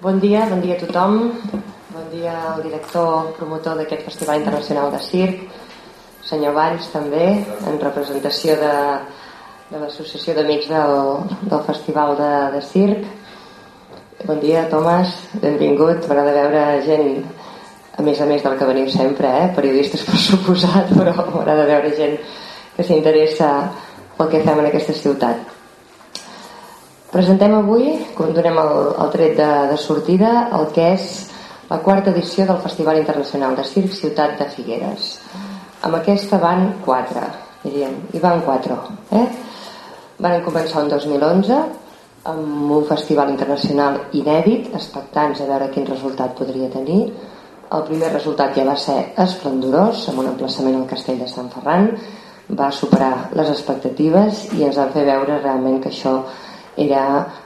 Bon dia, bon dia a tothom. Bon dia al director promotor d'aquest Festival Internacional de Circ, senyor Valls també, en representació de, de l'Associació d'Amics del, del Festival de, de Circ. Bon dia, Tomàs, benvingut. M'agrada veure gent, a més a més del que veniu sempre, eh? periodistes per suposat, però m'agrada veure gent que s'interessa pel que fem en aquesta ciutat. Presentem avui, com donem el, el tret de, de sortida, el que és la quarta edició del Festival Internacional de Circ Ciutat de Figueres. Amb aquesta van quatre, diríem, i van quatre. Eh? Van començar en 2011 amb un festival internacional inèdit, expectants a veure quin resultat podria tenir. El primer resultat ja va ser esplendorós, amb un emplaçament al castell de Sant Ferran, va superar les expectatives i ens van fer veure realment que això era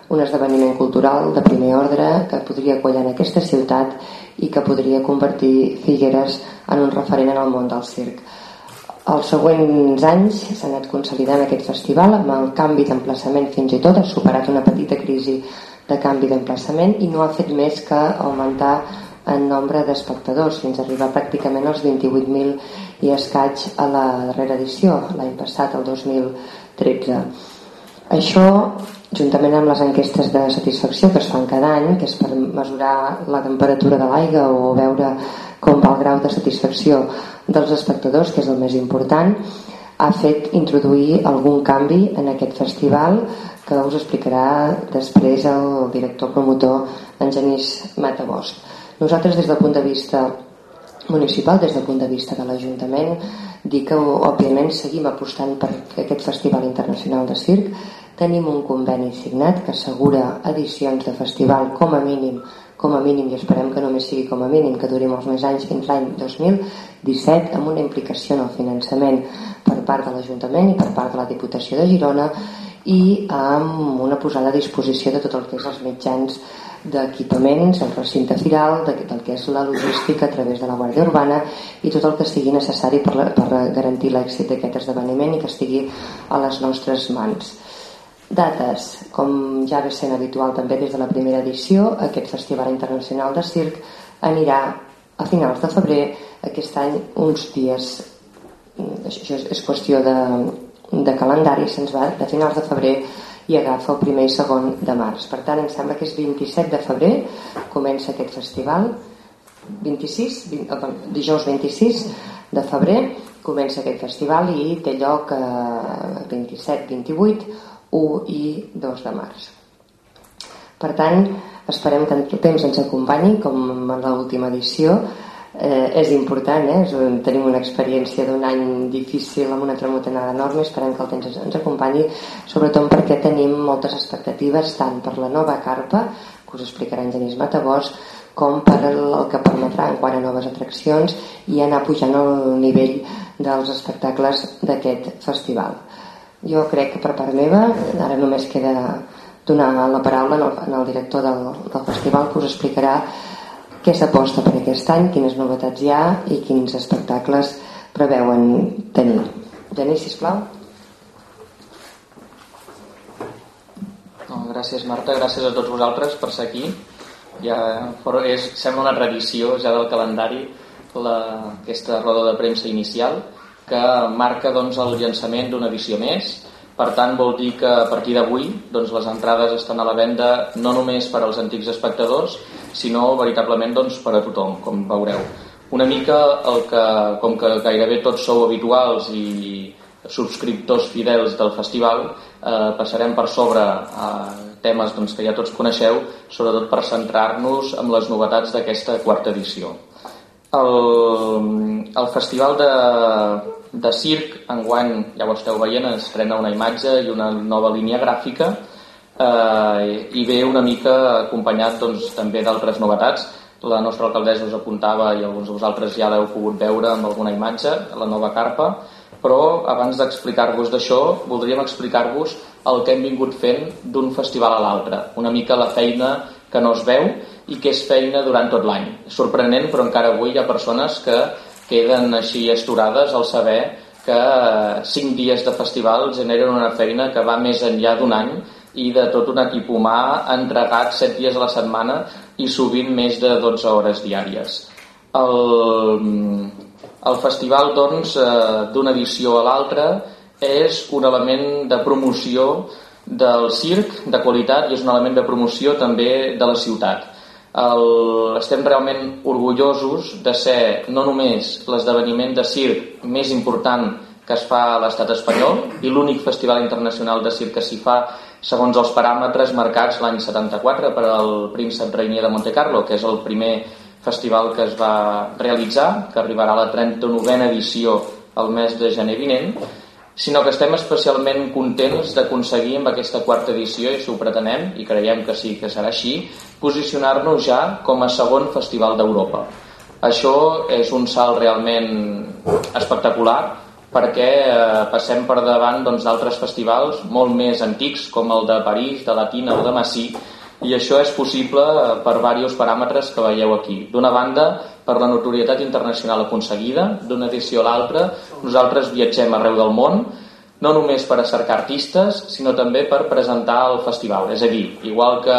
un esdeveniment cultural de primer ordre que podria acollar en aquesta ciutat i que podria convertir Figueres en un referent en el món del circ. Els següents anys s'ha anat consolidant aquest festival amb el canvi d'emplaçament fins i tot, ha superat una petita crisi de canvi d'emplaçament i no ha fet més que augmentar en nombre d'espectadors fins a arribar pràcticament als 28.000 i escaig a la darrera edició, l'any passat, el 2013. Això juntament amb les enquestes de satisfacció que es fan cada any, que és per mesurar la temperatura de l'aigua o veure com va el grau de satisfacció dels espectadors, que és el més important, ha fet introduir algun canvi en aquest festival que us explicarà després el director promotor en Genís Matabost. Nosaltres des del punt de vista municipal, des del punt de vista de l'Ajuntament, dir que òbviament seguim apostant per aquest Festival Internacional de Circ Tenim un conveni signat que assegura edicions de festival com a mínim com a mínim i esperem que només sigui com a mínim que duri molts més anys fins l'any 2017 amb una implicació en el finançament per part de l'Ajuntament i per part de la Diputació de Girona i amb una posada a disposició de tot el que és els mitjans d'equipaments, el recinte firal, de, del que és la logística a través de la Guàrdia Urbana i tot el que sigui necessari per, la, per garantir l'èxit d'aquest esdeveniment i que estigui a les nostres mans. Dates, com ja ve sent habitual també des de la primera edició, aquest Festival Internacional de Circ anirà a finals de febrer, aquest any uns dies, això és, qüestió de, de calendari, se'ns va de finals de febrer i agafa el primer i segon de març. Per tant, em sembla que és 27 de febrer, comença aquest festival, 26, 20, dijous 26 de febrer comença aquest festival i té lloc eh, 27-28 1 i 2 de març. Per tant, esperem que el temps ens acompanyi, com en l'última edició. Eh, és important, eh? tenim una experiència d'un any difícil amb una tramutanada enorme, esperem que el temps ens acompanyi, sobretot perquè tenim moltes expectatives tant per la nova carpa, que us explicarà en Genís Matabós, com per el que permetrà en quant a noves atraccions i anar pujant el nivell dels espectacles d'aquest festival. Jo crec que per part meva, ara només queda donar la paraula al, director del, del festival que us explicarà què s'aposta per aquest any, quines novetats hi ha i quins espectacles preveuen tenir. Genís, sisplau. No, gràcies Marta, gràcies a tots vosaltres per ser aquí. Ja és, sembla una tradició ja del calendari la, aquesta roda de premsa inicial que marca doncs, el llançament d'una edició més. Per tant, vol dir que a partir d'avui doncs, les entrades estan a la venda no només per als antics espectadors, sinó veritablement doncs, per a tothom, com veureu. Una mica el que, com que gairebé tots sou habituals i subscriptors fidels del festival, eh, passarem per sobre a temes doncs, que ja tots coneixeu, sobretot per centrar-nos en les novetats d'aquesta quarta edició. El, el festival de, de circ, enguany, ja ho esteu veient, estrena una imatge i una nova línia gràfica eh, i ve una mica acompanyat doncs, també d'altres novetats. La nostra alcaldessa us apuntava i alguns de vosaltres ja l'heu pogut veure amb alguna imatge, la nova carpa, però abans d'explicar-vos d'això voldríem explicar-vos el que hem vingut fent d'un festival a l'altre, una mica la feina que no es veu i que és feina durant tot l'any. Sorprenent, però encara avui hi ha persones que queden així esturades al saber que cinc dies de festival generen una feina que va més enllà d'un any i de tot un equip humà entregat 7 dies a la setmana i sovint més de 12 hores diàries. El, el festival doncs eh, d'una edició a l'altra és un element de promoció del circ de qualitat i és un element de promoció també de la ciutat. El, estem realment orgullosos de ser no només l'esdeveniment de circ més important que es fa a l'estat espanyol i l'únic festival internacional de circ que s'hi fa segons els paràmetres marcats l'any 74 per al príncep Reinier de Monte Carlo, que és el primer festival que es va realitzar, que arribarà a la 39a edició el mes de gener vinent, sinó que estem especialment contents d'aconseguir amb aquesta quarta edició, i si ho pretenem, i creiem que sí que serà així, posicionar-nos ja com a segon festival d'Europa. Això és un salt realment espectacular perquè eh, passem per davant doncs, d'altres doncs, festivals molt més antics com el de París, de Latina o de Massí i això és possible per diversos paràmetres que veieu aquí. D'una banda, per la notorietat internacional aconseguida, d'una edició a l'altra, nosaltres viatgem arreu del món, no només per a cercar artistes, sinó també per presentar el festival. És a dir, igual que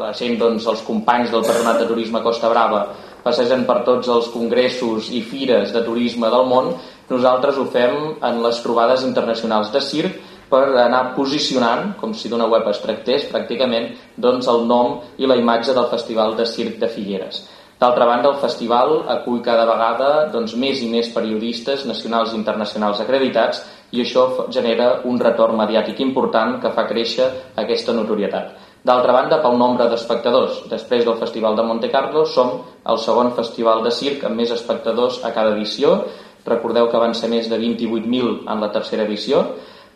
la gent, doncs, els companys del Patronat de Turisme Costa Brava passegen per tots els congressos i fires de turisme del món, nosaltres ho fem en les trobades internacionals de circ per anar posicionant, com si d'una web es tractés, pràcticament doncs, el nom i la imatge del Festival de Circ de Figueres. D'altra banda, el festival acull cada vegada doncs, més i més periodistes nacionals i internacionals acreditats i això genera un retorn mediàtic important que fa créixer aquesta notorietat. D'altra banda, pel nombre d'espectadors. Després del Festival de Monte Carlo som el segon festival de circ amb més espectadors a cada edició, Recordeu que van ser més de 28.000 en la tercera edició.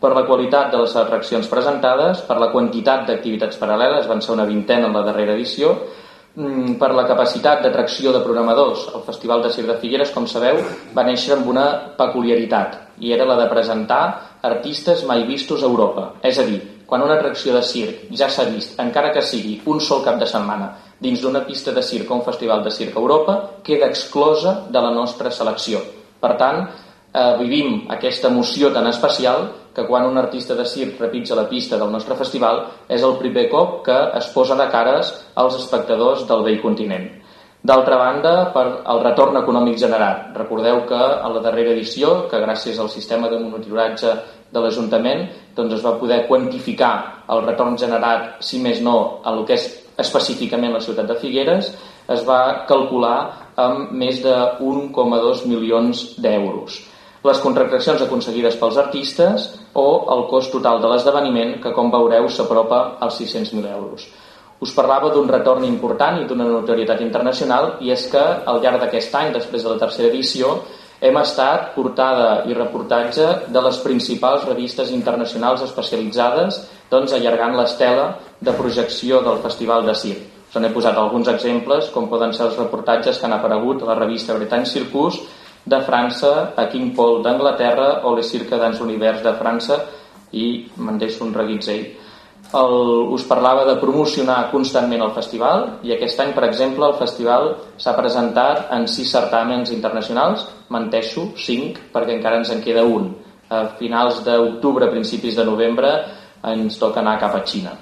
Per la qualitat de les atraccions presentades, per la quantitat d'activitats paral·leles, van ser una vintena en la darrera edició, per la capacitat d'atracció de programadors. El Festival de Circ de Figueres, com sabeu, va néixer amb una peculiaritat i era la de presentar artistes mai vistos a Europa. És a dir, quan una atracció de circ ja s'ha vist, encara que sigui un sol cap de setmana, dins d'una pista de circ o un festival de circ a Europa, queda exclosa de la nostra selecció per tant, eh, vivim aquesta emoció tan especial que quan un artista de circ repitja la pista del nostre festival és el primer cop que es posa de cares als espectadors del vell continent. D'altra banda, per el retorn econòmic generat. Recordeu que a la darrera edició, que gràcies al sistema de monitoratge de l'Ajuntament doncs es va poder quantificar el retorn generat, si més no, a el que és específicament la ciutat de Figueres, es va calcular amb més de 1,2 milions d'euros. Les contractacions aconseguides pels artistes o el cost total de l'esdeveniment, que com veureu s'apropa als 600.000 euros. Us parlava d'un retorn important i d'una notorietat internacional i és que al llarg d'aquest any, després de la tercera edició, hem estat portada i reportatge de les principals revistes internacionals especialitzades doncs, allargant l'estela de projecció del Festival de Circ. Se n'he posat alguns exemples, com poden ser els reportatges que han aparegut a la revista Bretagne Circus de França, a King Paul d'Anglaterra o Les Cirque dans l'Univers de França i me'n deixo un reguitzell. El, us parlava de promocionar constantment el festival i aquest any, per exemple, el festival s'ha presentat en sis certàmens internacionals, menteixo, cinc, perquè encara ens en queda un. A finals d'octubre, principis de novembre, ens toca anar cap a Xina.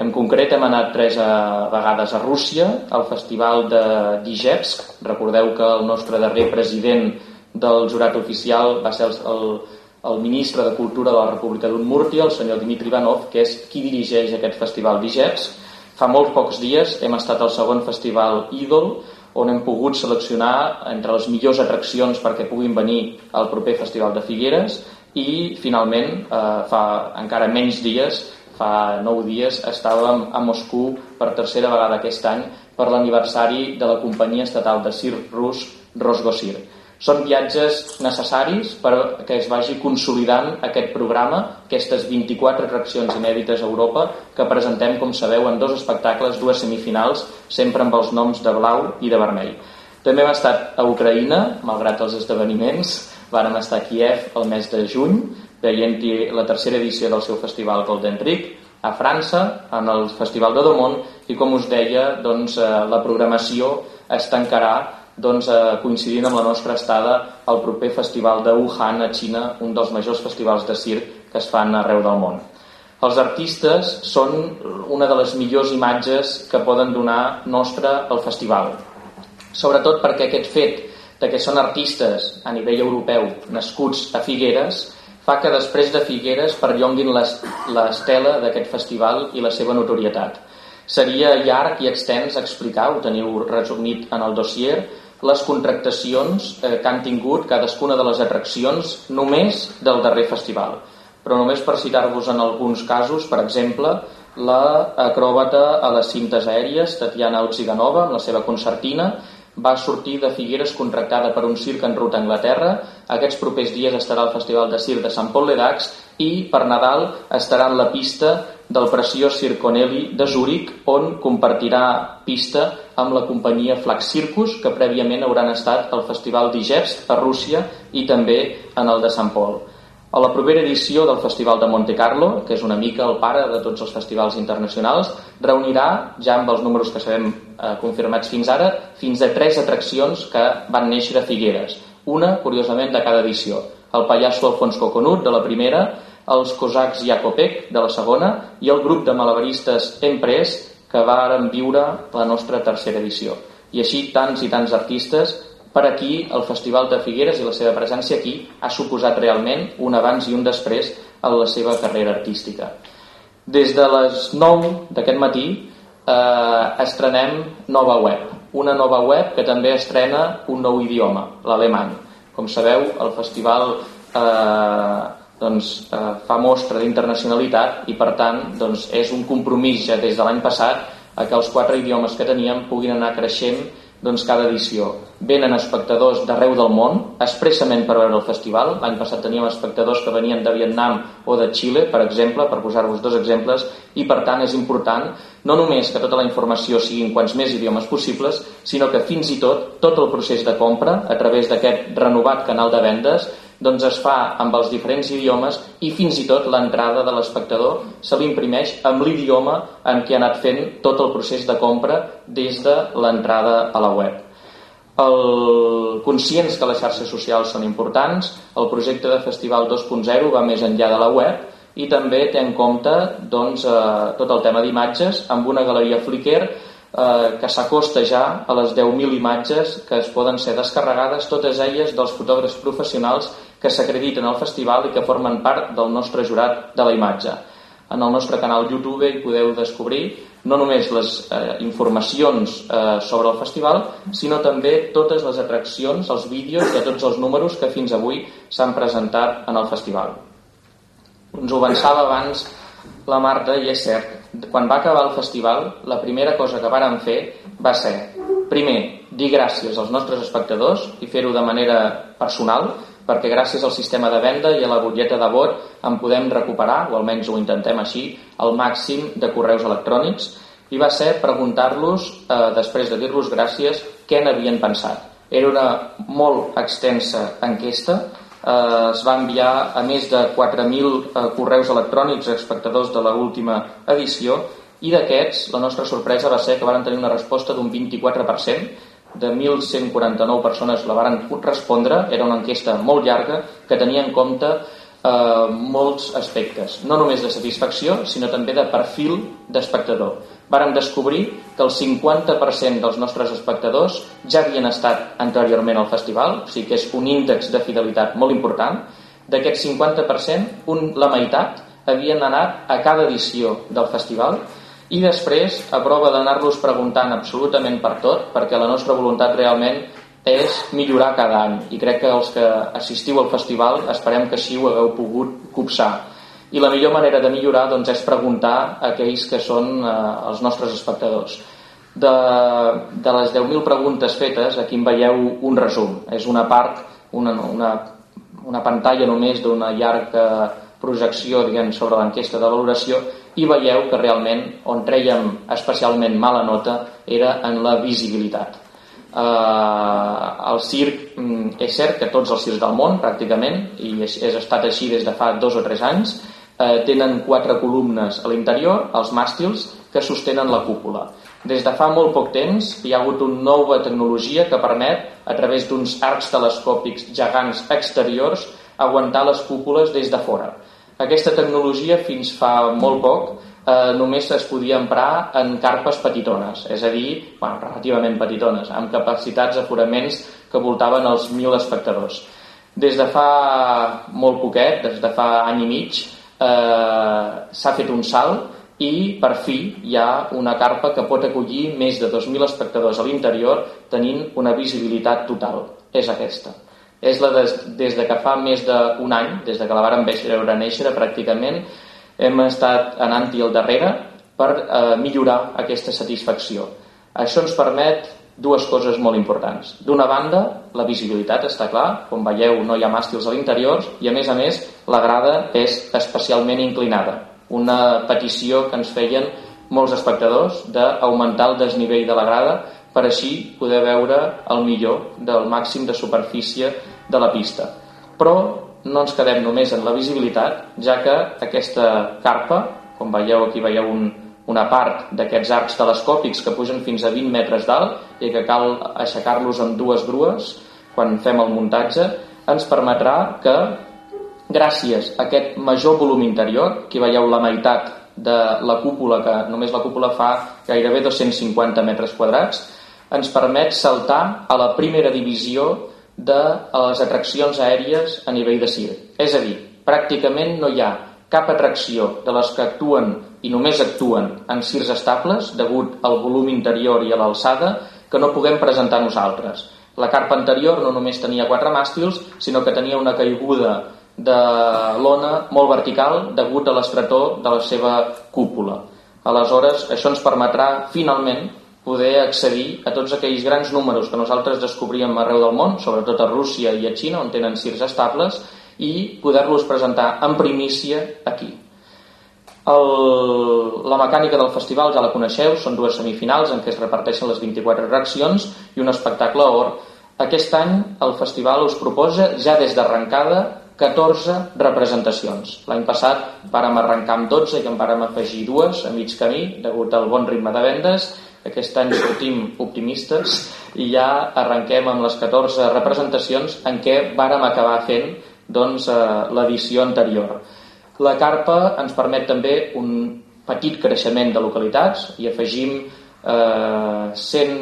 En concret hem anat tres a, eh, vegades a Rússia, al festival de Dijevsk. Recordeu que el nostre darrer president del jurat oficial va ser el, el, el ministre de Cultura de la República d'Unmurti, el senyor Dmitri Ivanov, que és qui dirigeix aquest festival Dijevsk. Fa molts pocs dies hem estat al segon festival Idol, on hem pogut seleccionar entre les millors atraccions perquè puguin venir al proper festival de Figueres i finalment eh, fa encara menys dies fa nou dies estàvem a Moscou per tercera vegada aquest any per l'aniversari de la companyia estatal de circ rus Rosgosir. Són viatges necessaris per que es vagi consolidant aquest programa, aquestes 24 atraccions inèdites a Europa que presentem, com sabeu, en dos espectacles, dues semifinals, sempre amb els noms de blau i de vermell. També hem estat a Ucraïna, malgrat els esdeveniments, vàrem estar a Kiev el mes de juny, veient-hi la tercera edició del seu festival Golden Rig, a França, en el Festival de Domont, i com us deia, doncs, eh, la programació es tancarà doncs, eh, coincidint amb la nostra estada al proper festival de Wuhan a Xina, un dels majors festivals de circ que es fan arreu del món. Els artistes són una de les millors imatges que poden donar nostra al festival. Sobretot perquè aquest fet de que són artistes a nivell europeu nascuts a Figueres fa que després de Figueres perllonguin l'estela d'aquest festival i la seva notorietat. Seria llarg i extens explicar, ho teniu resumit en el dossier, les contractacions eh, que han tingut cadascuna de les atraccions només del darrer festival però només per citar-vos en alguns casos, per exemple, l'acròbata a les cintes aèries, Tatiana Otsiganova, amb la seva concertina, va sortir de Figueres contractada per un circ en ruta a Anglaterra. Aquests propers dies estarà al Festival de Circ de Sant Pol de Dax i per Nadal estarà en la pista del preciós Circonelli de Zúrich, on compartirà pista amb la companyia Flax Circus, que prèviament hauran estat al Festival d'Igevsk a Rússia i també en el de Sant Pol. A la propera edició del Festival de Monte Carlo, que és una mica el pare de tots els festivals internacionals, reunirà, ja amb els números que sabem eh, confirmats fins ara, fins a tres atraccions que van néixer a Figueres. Una, curiosament, de cada edició. El pallasso Alfons Coconut, de la primera, els cosacs Jacopec, de la segona, i el grup de malabaristes Empress, que varen viure la nostra tercera edició. I així tants i tants artistes per aquí, el Festival de Figueres i la seva presència aquí ha suposat realment un abans i un després en la seva carrera artística. Des de les 9 d'aquest matí eh, estrenem nova web, una nova web que també estrena un nou idioma, l'alemany. Com sabeu, el festival eh, doncs, eh, fa mostra d'internacionalitat i per tant doncs, és un compromís ja des de l'any passat a que els quatre idiomes que teníem puguin anar creixent doncs, cada edició. Venen espectadors d'arreu del món expressament per veure el festival. L'any passat teníem espectadors que venien de Vietnam o de Xile, per exemple, per posar-vos dos exemples i per tant és important no només que tota la informació sigui en quants més idiomes possibles, sinó que fins i tot tot el procés de compra a través d'aquest renovat canal de vendes doncs es fa amb els diferents idiomes i fins i tot l'entrada de l'espectador se l'imprimeix amb l'idioma en què ha anat fent tot el procés de compra des de l'entrada a la web. El, conscients que les xarxes socials són importants, el projecte de Festival 2.0 va més enllà de la web i també té en compte doncs, eh, tot el tema d'imatges amb una galeria Flickr eh, que s'acosta ja a les 10.000 imatges que es poden ser descarregades, totes elles dels fotògrafs professionals que s'acrediten al festival i que formen part del nostre jurat de la imatge. En el nostre canal YouTube hi podeu descobrir no només les eh, informacions eh, sobre el festival, sinó també totes les atraccions, els vídeos de tots els números que fins avui s'han presentat en el festival. Ens ho avançava abans la Marta i és cert, quan va acabar el festival, la primera cosa que vàrem fer va ser, primer, dir gràcies als nostres espectadors i fer-ho de manera personal, perquè gràcies al sistema de venda i a la butlleta de vot en podem recuperar, o almenys ho intentem així, el màxim de correus electrònics. I va ser preguntar-los, eh, després de dir-los gràcies, què n'havien pensat. Era una molt extensa enquesta, eh, es va enviar a més de 4.000 eh, correus electrònics espectadors de l'última edició i d'aquests la nostra sorpresa va ser que van tenir una resposta d'un 24% de 1.149 persones la varen respondre, era una enquesta molt llarga que tenia en compte eh, molts aspectes, no només de satisfacció, sinó també de perfil d'espectador. Varen descobrir que el 50% dels nostres espectadors ja havien estat anteriorment al festival, o sigui que és un índex de fidelitat molt important. D'aquest 50%, un, la meitat havien anat a cada edició del festival i després, a prova d'anar-los preguntant absolutament per tot, perquè la nostra voluntat realment és millorar cada any. I crec que els que assistiu al festival esperem que així ho hagueu pogut copsar. I la millor manera de millorar doncs, és preguntar a aquells que són eh, els nostres espectadors. De, de les 10.000 preguntes fetes aquí en veieu un resum. És una part, una, una, una pantalla només d'una llarga projecció diguem, sobre l'enquesta de valoració i veieu que realment on trèiem especialment mala nota era en la visibilitat. Eh, el circ mm, és cert que tots els circs del món pràcticament i és, és estat així des de fa dos o tres anys eh, tenen quatre columnes a l'interior, els màstils, que sostenen la cúpula. Des de fa molt poc temps hi ha hagut una nova tecnologia que permet, a través d'uns arcs telescòpics gegants exteriors, aguantar les cúpules des de fora. Aquesta tecnologia fins fa molt poc eh, només es podia emprar en carpes petitones, és a dir, bueno, relativament petitones, amb capacitats d'aforaments que voltaven els 1.000 espectadors. Des de fa molt poquet, des de fa any i mig, eh, s'ha fet un salt i per fi hi ha una carpa que pot acollir més de 2.000 espectadors a l'interior tenint una visibilitat total. És aquesta. És la des, des de que fa més d'un any, des de que la varen veure néixer pràcticament, hem estat anant-hi al darrere per eh, millorar aquesta satisfacció. Això ens permet dues coses molt importants. D'una banda, la visibilitat, està clar, com veieu no hi ha màstils a l'interior i a més a més la grada és especialment inclinada. Una petició que ens feien molts espectadors d'augmentar el desnivell de la grada per així poder veure el millor del màxim de superfície de la pista. Però no ens quedem només en la visibilitat, ja que aquesta carpa, com veieu aquí veieu un, una part d'aquests arcs telescòpics que pugen fins a 20 metres d'alt i que cal aixecar-los amb dues grues quan fem el muntatge, ens permetrà que, gràcies a aquest major volum interior, aquí veieu la meitat de la cúpula, que només la cúpula fa gairebé 250 metres quadrats, ens permet saltar a la primera divisió de les atraccions aèries a nivell de CIR. És a dir, pràcticament no hi ha cap atracció de les que actuen i només actuen en cirs estables degut al volum interior i a l'alçada que no puguem presentar nosaltres. La carpa anterior no només tenia quatre màstils, sinó que tenia una caiguda de l'ona molt vertical degut a l'estretor de la seva cúpula. Aleshores, això ens permetrà finalment poder accedir a tots aquells grans números que nosaltres descobríem arreu del món, sobretot a Rússia i a Xina, on tenen cirs estables, i poder-los presentar en primícia aquí. El, la mecànica del festival ja la coneixeu, són dues semifinals en què es reparteixen les 24 reaccions i un espectacle or. Aquest any el festival us proposa ja des d'arrencada 14 representacions. L'any passat vàrem arrencar amb 12 i en vàrem afegir dues a mig camí degut al bon ritme de vendes aquest any sortim optimistes i ja arrenquem amb les 14 representacions en què vàrem acabar fent doncs, eh, l'edició anterior. La carpa ens permet també un petit creixement de localitats i afegim eh, 100,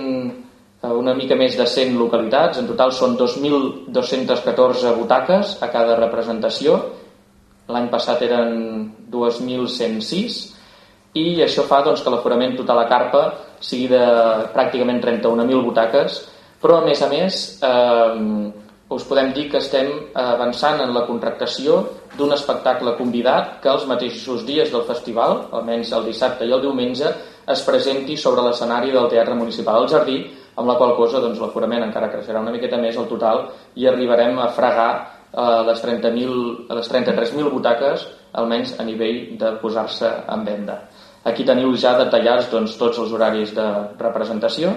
eh, una mica més de 100 localitats, en total són 2.214 butaques a cada representació, l'any passat eren 2.106 i això fa doncs, que l'aforament total a carpa sigui de pràcticament 31.000 butaques, però a més a més eh, us podem dir que estem avançant en la contractació d'un espectacle convidat que els mateixos dies del festival, almenys el dissabte i el diumenge, es presenti sobre l'escenari del Teatre Municipal del Jardí, amb la qual cosa doncs, l'aforament encara creixerà una miqueta més al total i arribarem a fregar eh, les 30.000 les 33.000 butaques almenys a nivell de posar-se en venda. Aquí teniu ja detallats doncs, tots els horaris de representació.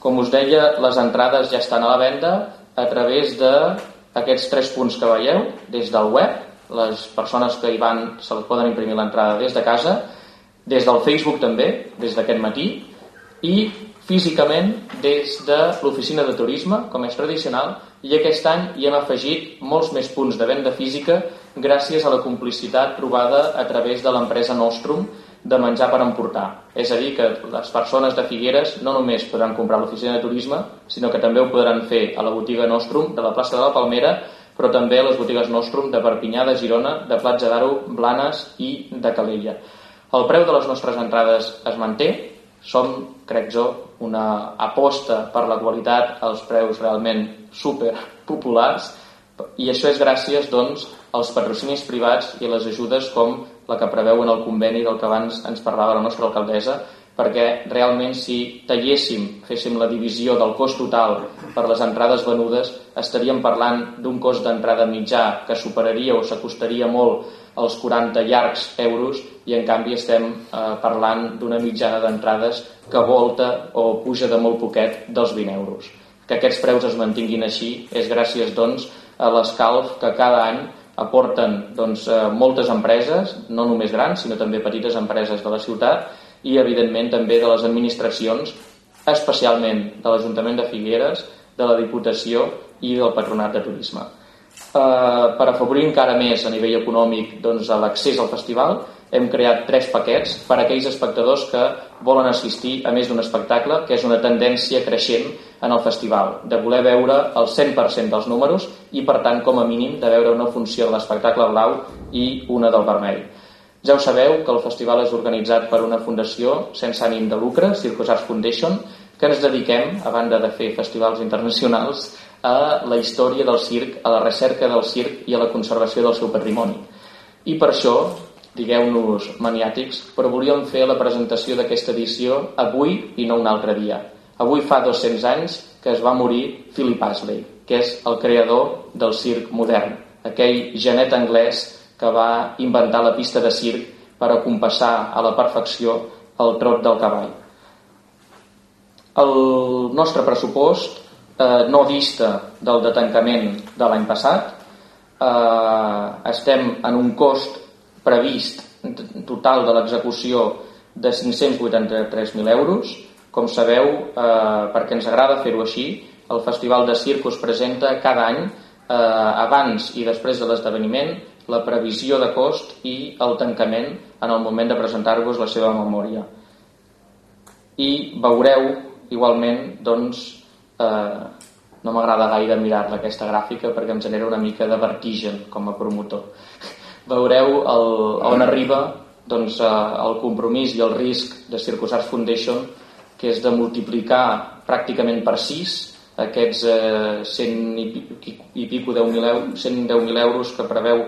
Com us deia, les entrades ja estan a la venda a través d'aquests tres punts que veieu, des del web, les persones que hi van se les poden imprimir l'entrada des de casa, des del Facebook també, des d'aquest matí, i físicament des de l'oficina de turisme, com és tradicional, i aquest any hi hem afegit molts més punts de venda física gràcies a la complicitat trobada a través de l'empresa Nostrum, de menjar per emportar. És a dir, que les persones de Figueres no només podran comprar a l'oficina de turisme, sinó que també ho podran fer a la botiga Nostrum de la plaça de la Palmera, però també a les botigues Nostrum de Perpinyà, de Girona, de Platja d'Aro, Blanes i de Calella. El preu de les nostres entrades es manté, som, crec jo, una aposta per la qualitat als preus realment super populars i això és gràcies doncs, als patrocinis privats i a les ajudes com la que preveu en el conveni del que abans ens parlava la nostra alcaldessa, perquè realment si talléssim, féssim la divisió del cost total per les entrades venudes, estaríem parlant d'un cost d'entrada mitjà que superaria o s'acostaria molt als 40 llargs euros i en canvi estem eh, parlant d'una mitjana d'entrades que volta o puja de molt poquet dels 20 euros. Que aquests preus es mantinguin així és gràcies doncs, a l'escalf que cada any aporten doncs, eh, moltes empreses, no només grans, sinó també petites empreses de la ciutat i, evidentment, també de les administracions, especialment de l'Ajuntament de Figueres, de la Diputació i del Patronat de Turisme. Eh, per afavorir encara més a nivell econòmic doncs, l'accés al festival, hem creat tres paquets per a aquells espectadors que volen assistir a més d'un espectacle, que és una tendència creixent en el festival, de voler veure el 100% dels números i, per tant, com a mínim, de veure una funció de l'espectacle blau i una del vermell. Ja ho sabeu que el festival és organitzat per una fundació sense ànim de lucre, Circus Arts Foundation, que ens dediquem, a banda de fer festivals internacionals, a la història del circ, a la recerca del circ i a la conservació del seu patrimoni. I per això digueu-nos maniàtics, però volíem fer la presentació d'aquesta edició avui i no un altre dia. Avui fa 200 anys que es va morir Philip Astley, que és el creador del circ modern, aquell genet anglès que va inventar la pista de circ per acompassar a la perfecció el trot del cavall. El nostre pressupost eh, no dista del de tancament de l'any passat. Eh, estem en un cost previst total de l'execució de 583.000 euros. Com sabeu, eh, perquè ens agrada fer-ho així, el Festival de Circ us presenta cada any, eh, abans i després de l'esdeveniment, la previsió de cost i el tancament en el moment de presentar-vos la seva memòria. I veureu, igualment, doncs, eh, no m'agrada gaire mirar-la aquesta gràfica perquè em genera una mica de vertigen com a promotor veureu el, on arriba doncs, eh, el compromís i el risc de Circus Arts Foundation que és de multiplicar pràcticament per 6 aquests eh, 100 i, pico, i pico 10.000 euros, 110.000 euros que preveu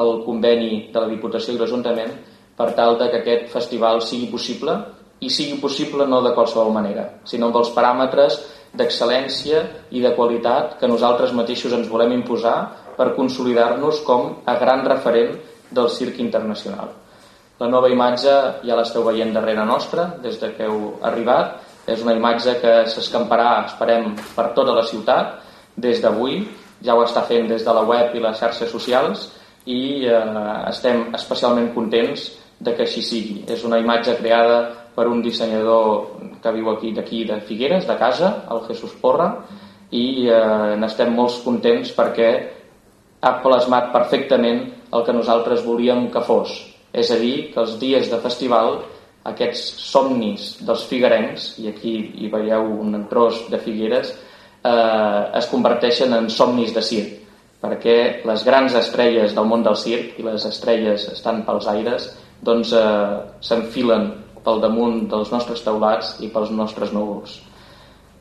el conveni de la Diputació i l'Ajuntament per tal de que aquest festival sigui possible i sigui possible no de qualsevol manera, sinó amb els paràmetres d'excel·lència i de qualitat que nosaltres mateixos ens volem imposar per consolidar-nos com a gran referent del circ internacional. La nova imatge ja l'esteu veient darrere nostra, des de que heu arribat. És una imatge que s'escamparà, esperem, per tota la ciutat des d'avui. Ja ho està fent des de la web i les xarxes socials i eh, estem especialment contents de que així sigui. És una imatge creada per un dissenyador que viu aquí d'aquí de Figueres, de casa, el Jesús Porra, i eh, n'estem molt contents perquè ha plasmat perfectament el que nosaltres volíem que fos. És a dir, que els dies de festival, aquests somnis dels figuerencs, i aquí hi veieu un tros de Figueres, eh, es converteixen en somnis de circ, perquè les grans estrelles del món del circ, i les estrelles estan pels aires, doncs eh, s'enfilen pel damunt dels nostres teulats i pels nostres núvols.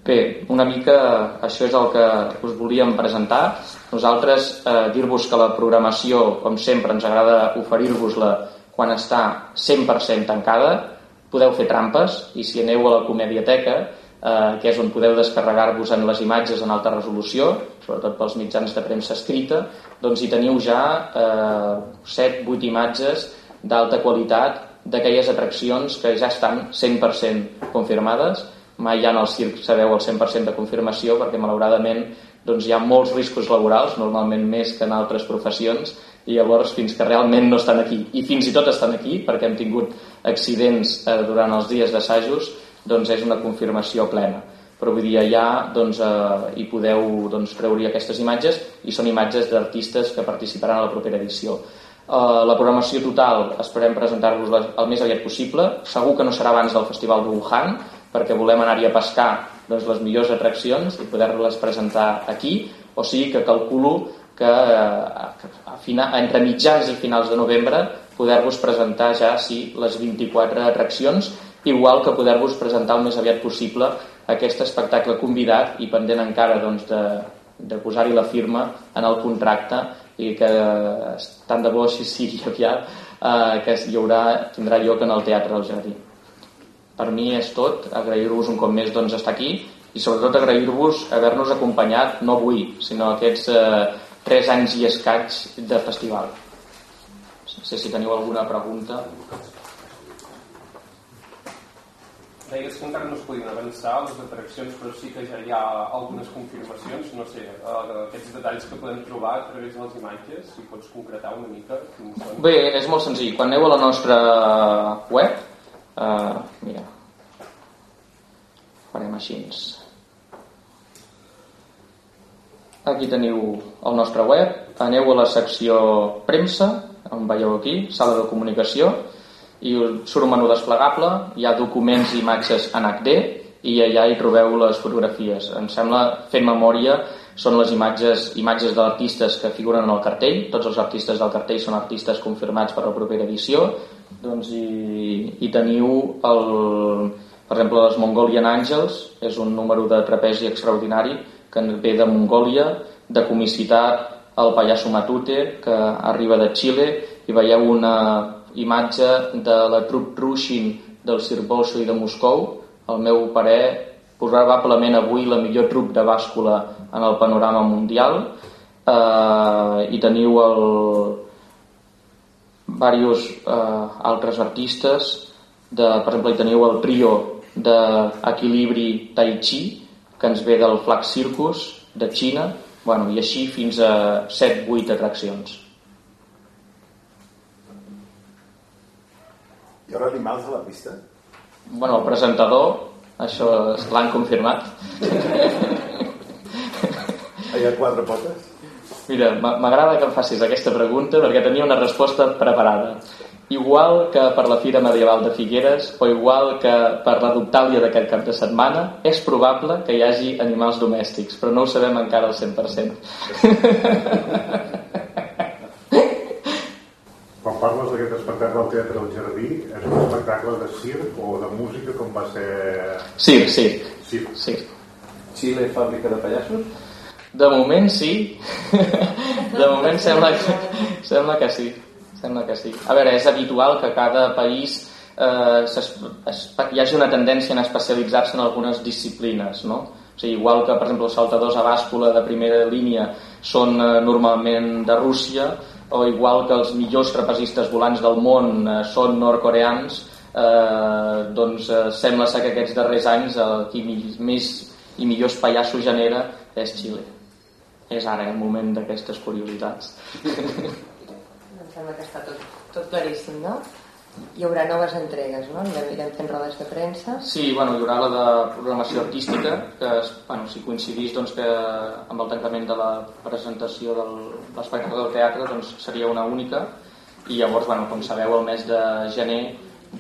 Bé, una mica això és el que us volíem presentar. Nosaltres eh, dir-vos que la programació, com sempre, ens agrada oferir-vos-la quan està 100% tancada. Podeu fer trampes i si aneu a la comèdiateca, eh, que és on podeu descarregar-vos en les imatges en alta resolució, sobretot pels mitjans de premsa escrita, doncs hi teniu ja eh, 7-8 imatges d'alta qualitat d'aquelles atraccions que ja estan 100% confirmades mai ha en el circ, sabeu, el 100% de confirmació perquè malauradament doncs, hi ha molts riscos laborals, normalment més que en altres professions, i llavors fins que realment no estan aquí, i fins i tot estan aquí perquè hem tingut accidents eh, durant els dies d'assajos, doncs és una confirmació plena. Però vull dir, allà doncs, eh, hi podeu doncs, treure aquestes imatges i són imatges d'artistes que participaran a la propera edició. Eh, la programació total esperem presentar-vos el més aviat possible. Segur que no serà abans del Festival de Wuhan, perquè volem anar-hi a pescar doncs, les millors atraccions i poder-les presentar aquí, o sigui que calculo que eh, a final, entre mitjans i finals de novembre poder-vos presentar ja sí, les 24 atraccions, igual que poder-vos presentar el més aviat possible aquest espectacle convidat i pendent encara doncs, de, de posar-hi la firma en el contracte i que tant de bo així sigui aviat eh, que hi haurà, tindrà lloc en el Teatre del Jardí per mi és tot, agrair-vos un cop més doncs, estar aquí i sobretot agrair-vos haver-nos acompanyat no avui, sinó aquests eh, tres anys i escaig de festival. No sé si teniu alguna pregunta. Deies que encara no es podien avançar les atraccions, però sí que ja hi ha algunes confirmacions, no sé, eh, aquests detalls que podem trobar a través de les imatges, si pots concretar una mica. Bé, és molt senzill. Quan aneu a la nostra web, Uh, mira, farem així. Aquí teniu el nostre web, aneu a la secció premsa, on veieu aquí, sala de comunicació, i surt un menú desplegable, hi ha documents i imatges en HD i allà hi trobeu les fotografies. Em sembla, fent memòria, són les imatges, imatges d'artistes que figuren en el cartell, tots els artistes del cartell són artistes confirmats per la propera edició, doncs i, i teniu el, per exemple, les Mongolian Angels, és un número de trapezi extraordinari que ve de Mongòlia, de comicitat el Payaso Matute, que arriba de Xile, i veieu una imatge de la trup Rushin del Sir Bolso i de Moscou, el meu parer, probablement avui la millor trup de bàscula en el panorama mundial, eh, i teniu el, diversos eh, altres artistes, de, per exemple, hi teniu el trio d'Equilibri Tai Chi, que ens ve del Flag Circus de Xina, bueno, i així fins a 7-8 atraccions. Hi haurà animals a la pista? Bueno, el presentador, això l'han confirmat. Hi ha quatre potes? Mira, m'agrada que em facis aquesta pregunta perquè tenia una resposta preparada. Igual que per la Fira Medieval de Figueres o igual que per la Doctàlia d'aquest cap de setmana, és probable que hi hagi animals domèstics, però no ho sabem encara al 100%. Quan parles d'aquest espectacle al Teatre del Jardí, és un espectacle de circ o de música com va ser... Circ, circ. Circ. circ. Xile, fàbrica de pallassos? De moment sí. De moment sembla que, sembla que sí. Sembla que sí. A veure, és habitual que cada país eh, es, es, hi hagi una tendència a especialitzar-se en algunes disciplines, no? O sigui, igual que, per exemple, els saltadors a bàscula de primera línia són eh, normalment de Rússia, o igual que els millors trapezistes volants del món eh, són nord-coreans, eh, doncs eh, sembla que aquests darrers anys el qui més i millors pallassos genera és Xile és ara el moment d'aquestes curiositats. em sembla que està tot, tot claríssim, no? Hi haurà noves entregues, no? Anirem fent rodes de premsa. Sí, bueno, hi haurà la de programació artística, que bueno, si coincidís doncs, que amb el tancament de la presentació de l'espectacle del teatre doncs, seria una única, i llavors, bueno, com sabeu, el mes de gener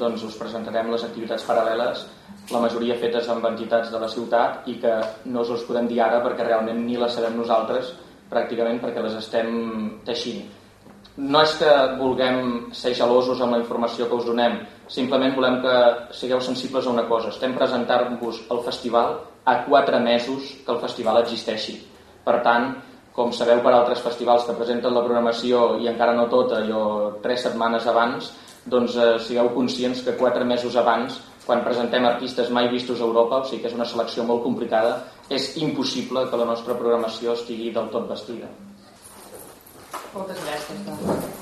doncs, us presentarem les activitats paral·leles la majoria fetes amb entitats de la ciutat i que no us els podem dir ara perquè realment ni les sabem nosaltres pràcticament perquè les estem teixint. No és que vulguem ser gelosos amb la informació que us donem, simplement volem que sigueu sensibles a una cosa. Estem presentant-vos el festival a quatre mesos que el festival existeixi. Per tant, com sabeu per altres festivals que presenten la programació i encara no tota, allò tres setmanes abans, doncs eh, sigueu conscients que quatre mesos abans quan presentem artistes mai vistos a Europa, o sigui que és una selecció molt complicada, és impossible que la nostra programació estigui del tot vestida. Moltes gràcies. Doncs.